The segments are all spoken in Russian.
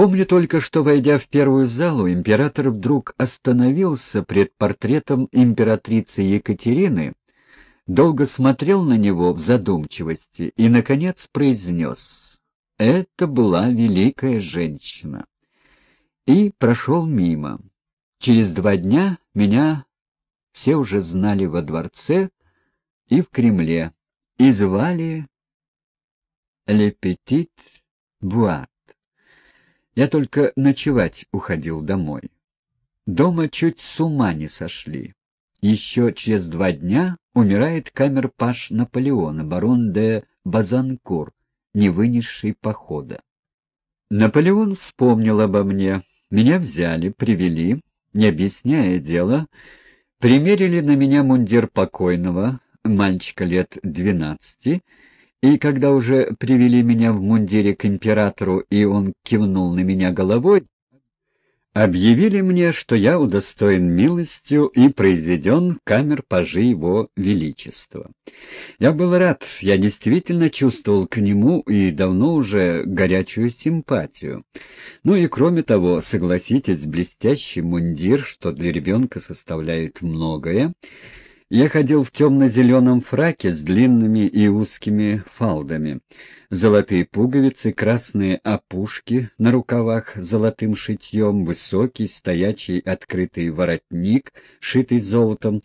Помню только, что, войдя в первую залу, император вдруг остановился пред портретом императрицы Екатерины, долго смотрел на него в задумчивости и, наконец, произнес «Это была великая женщина» и прошел мимо. Через два дня меня все уже знали во дворце и в Кремле, и звали «Ле Петит Буат». Я только ночевать уходил домой. Дома чуть с ума не сошли. Еще через два дня умирает камер-паш Наполеона, барон де Базанкур, не вынесший похода. Наполеон вспомнил обо мне. Меня взяли, привели, не объясняя дело, примерили на меня мундир покойного, мальчика лет двенадцати, и когда уже привели меня в мундире к императору, и он кивнул на меня головой, объявили мне, что я удостоен милостью и произведен в камер пажи его величества. Я был рад, я действительно чувствовал к нему и давно уже горячую симпатию. Ну и кроме того, согласитесь, блестящий мундир, что для ребенка составляет многое, я ходил в темно-зеленом фраке с длинными и узкими фалдами. Золотые пуговицы, красные опушки на рукавах золотым шитьем, высокий, стоячий, открытый воротник, шитый золотом,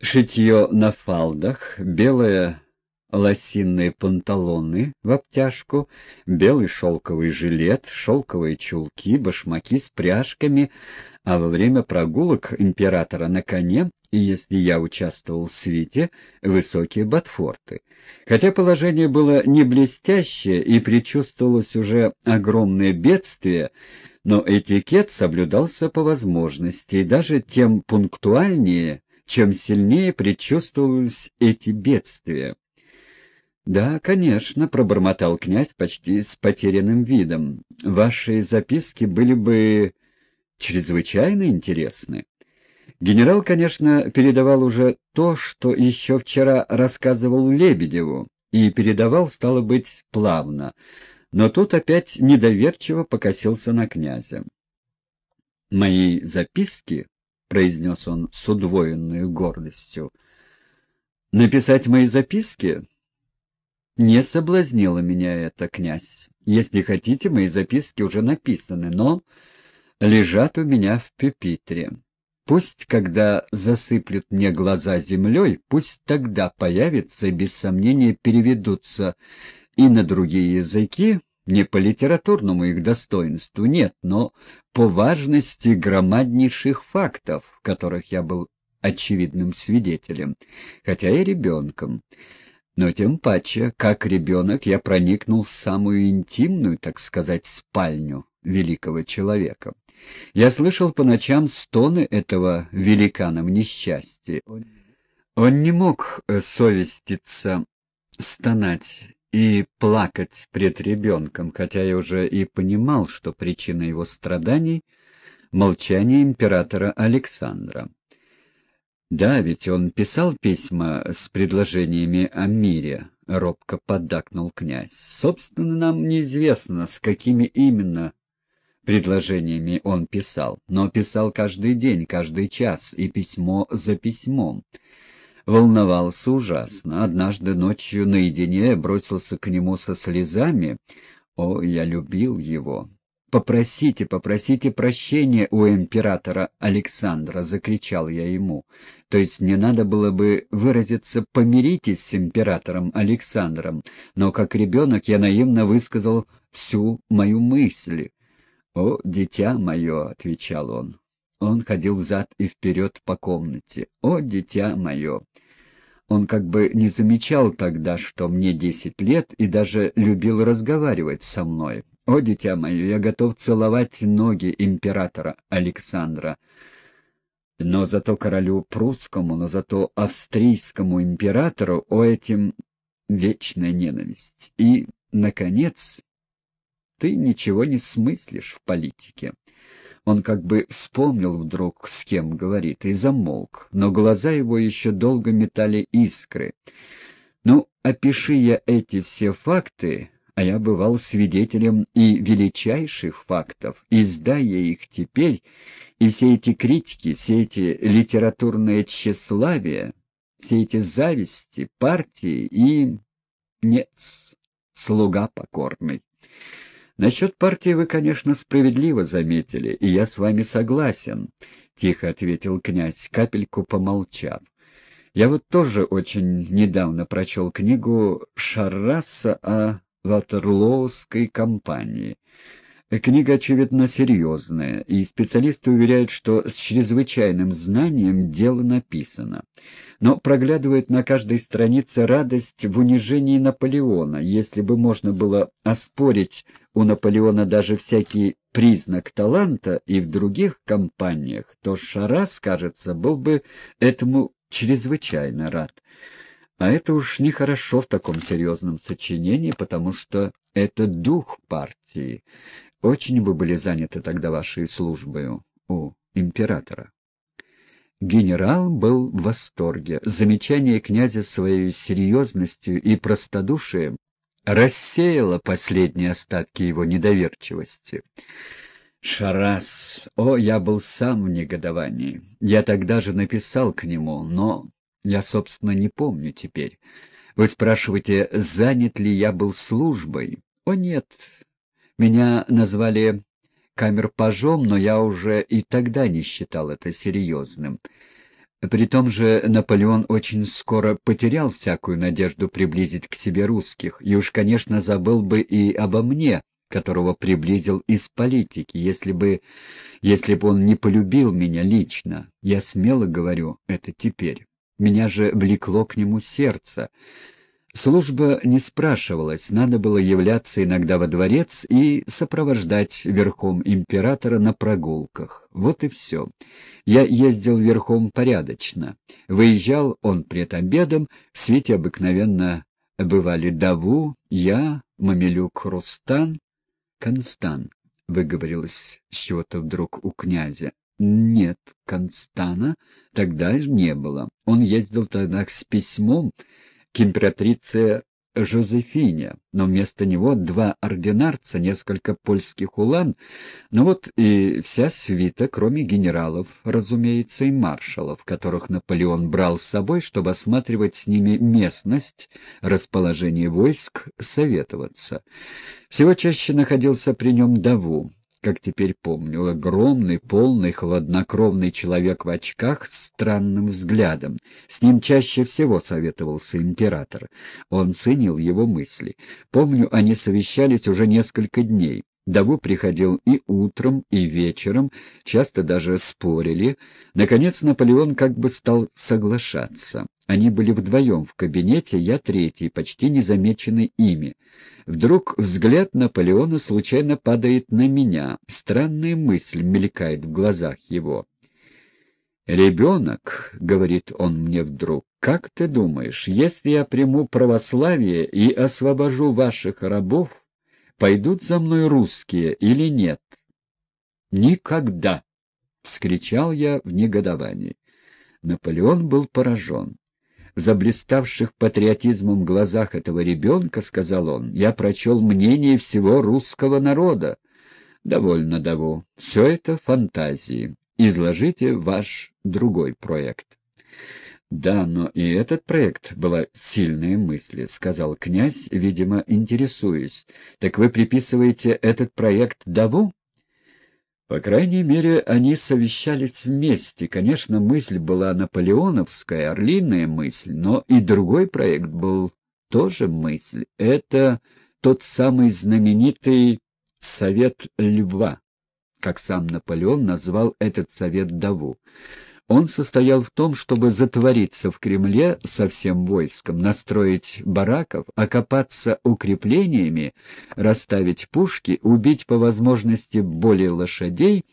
шитье на фалдах, белая лосинные панталоны в обтяжку, белый шелковый жилет, шелковые чулки, башмаки с пряжками, а во время прогулок императора на коне, и если я участвовал в свите, высокие ботфорты. Хотя положение было не блестящее и предчувствовалось уже огромное бедствие, но этикет соблюдался по возможности, и даже тем пунктуальнее, чем сильнее предчувствовались эти бедствия. «Да, конечно», — пробормотал князь почти с потерянным видом. «Ваши записки были бы чрезвычайно интересны». Генерал, конечно, передавал уже то, что еще вчера рассказывал Лебедеву, и передавал, стало быть, плавно, но тут опять недоверчиво покосился на князя. «Мои записки», — произнес он с удвоенной гордостью, — «написать мои записки?» Не соблазнило меня это, князь. Если хотите, мои записки уже написаны, но лежат у меня в пюпитре. Пусть, когда засыплют мне глаза землей, пусть тогда появятся и без сомнения переведутся и на другие языки, не по литературному их достоинству, нет, но по важности громаднейших фактов, которых я был очевидным свидетелем, хотя и ребенком. Но тем паче, как ребенок, я проникнул в самую интимную, так сказать, спальню великого человека. Я слышал по ночам стоны этого великана в несчастье. Он не мог э, совеститься, стонать и плакать пред ребенком, хотя я уже и понимал, что причина его страданий — молчание императора Александра. Да, ведь он писал письма с предложениями о мире, — робко поддакнул князь. Собственно, нам неизвестно, с какими именно предложениями он писал, но писал каждый день, каждый час, и письмо за письмом. Волновался ужасно. Однажды ночью наедине бросился к нему со слезами. О, я любил его! «Попросите, попросите прощения у императора Александра!» — закричал я ему. То есть мне надо было бы выразиться «помиритесь с императором Александром», но как ребенок я наивно высказал всю мою мысль. «О, дитя мое!» — отвечал он. Он ходил взад и вперед по комнате. «О, дитя мое!» Он как бы не замечал тогда, что мне десять лет, и даже любил разговаривать со мной. «О, дитя мое, я готов целовать ноги императора Александра». Но зато королю прусскому, но зато австрийскому императору о этим вечная ненависть. И, наконец, ты ничего не смыслишь в политике. Он как бы вспомнил вдруг, с кем говорит, и замолк, но глаза его еще долго метали искры. «Ну, опиши я эти все факты, а я бывал свидетелем и величайших фактов, и зная их теперь, и все эти критики, все эти литературные тщеславия, все эти зависти, партии и... нет, слуга покорный. Насчет партии вы, конечно, справедливо заметили, и я с вами согласен, — тихо ответил князь, капельку помолчав. Я вот тоже очень недавно прочел книгу Шарраса о Ватерлоуской компании. Книга, очевидно, серьезная, и специалисты уверяют, что с чрезвычайным знанием дело написано. Но проглядывает на каждой странице радость в унижении Наполеона. Если бы можно было оспорить у Наполеона даже всякий признак таланта и в других компаниях, то Шарас, кажется, был бы этому чрезвычайно рад. А это уж нехорошо в таком серьезном сочинении, потому что это дух партии. Очень вы были заняты тогда вашей службой у императора. Генерал был в восторге. Замечание князя своей серьезностью и простодушием рассеяло последние остатки его недоверчивости. Шарас, о, я был сам в негодовании. Я тогда же написал к нему, но я, собственно, не помню теперь. Вы спрашиваете, занят ли я был службой? О, нет. Меня назвали камерпажом, но я уже и тогда не считал это серьезным. При том же Наполеон очень скоро потерял всякую надежду приблизить к себе русских, и уж, конечно, забыл бы и обо мне, которого приблизил из политики, если бы, если бы он не полюбил меня лично. Я смело говорю это теперь. Меня же влекло к нему сердце. Служба не спрашивалась, надо было являться иногда во дворец и сопровождать верхом императора на прогулках. Вот и все. Я ездил верхом порядочно. Выезжал он пред обедом, в свете обыкновенно бывали Даву, я, Мамилюк Рустан, Констан, — выговорилось с чего-то вдруг у князя. Нет, Констана тогда не было. Он ездил тогда с письмом к императрице Жозефине, но вместо него два ординарца, несколько польских улан, ну вот и вся свита, кроме генералов, разумеется, и маршалов, которых Наполеон брал с собой, чтобы осматривать с ними местность, расположение войск, советоваться. Всего чаще находился при нем Даву, как теперь помню, огромный, полный, хладнокровный человек в очках с странным взглядом. С ним чаще всего советовался император. Он ценил его мысли. Помню, они совещались уже несколько дней. Даву приходил и утром, и вечером, часто даже спорили. Наконец Наполеон как бы стал соглашаться. Они были вдвоем в кабинете, я третий, почти незамеченный ими. Вдруг взгляд Наполеона случайно падает на меня. Странная мысль мелькает в глазах его. «Ребенок», — говорит он мне вдруг, — «как ты думаешь, если я приму православие и освобожу ваших рабов, пойдут за мной русские или нет? Никогда! — вскричал я в негодовании. Наполеон был поражен. В заблиставших патриотизмом глазах этого ребенка, — сказал он, — я прочел мнение всего русского народа. Довольно, Даву. Все это фантазии. Изложите ваш другой проект. «Да, но и этот проект была сильная мысль», — сказал князь, видимо, интересуясь. «Так вы приписываете этот проект Даву?» По крайней мере, они совещались вместе. Конечно, мысль была наполеоновская, орлиная мысль, но и другой проект был тоже мысль. Это тот самый знаменитый «Совет Льва», как сам Наполеон назвал этот совет Даву. Он состоял в том, чтобы затвориться в Кремле со всем войском, настроить бараков, окопаться укреплениями, расставить пушки, убить по возможности более лошадей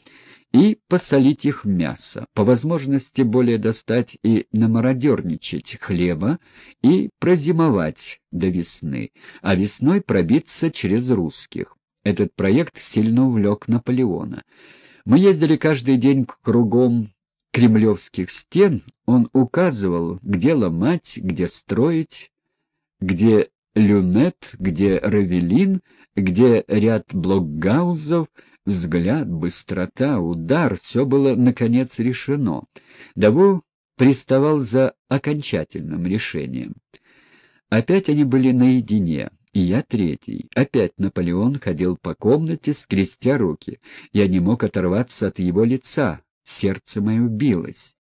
и посолить их мясо, по возможности более достать и намародерничать хлеба и прозимовать до весны, а весной пробиться через русских. Этот проект сильно увлек Наполеона. Мы ездили каждый день кругом кремлевских стен он указывал, где ломать, где строить, где люнет, где равелин, где ряд блокгаузов, взгляд, быстрота, удар — все было, наконец, решено. Даву приставал за окончательным решением. Опять они были наедине, и я третий. Опять Наполеон ходил по комнате, скрестя руки. Я не мог оторваться от его лица, сердце мое билось.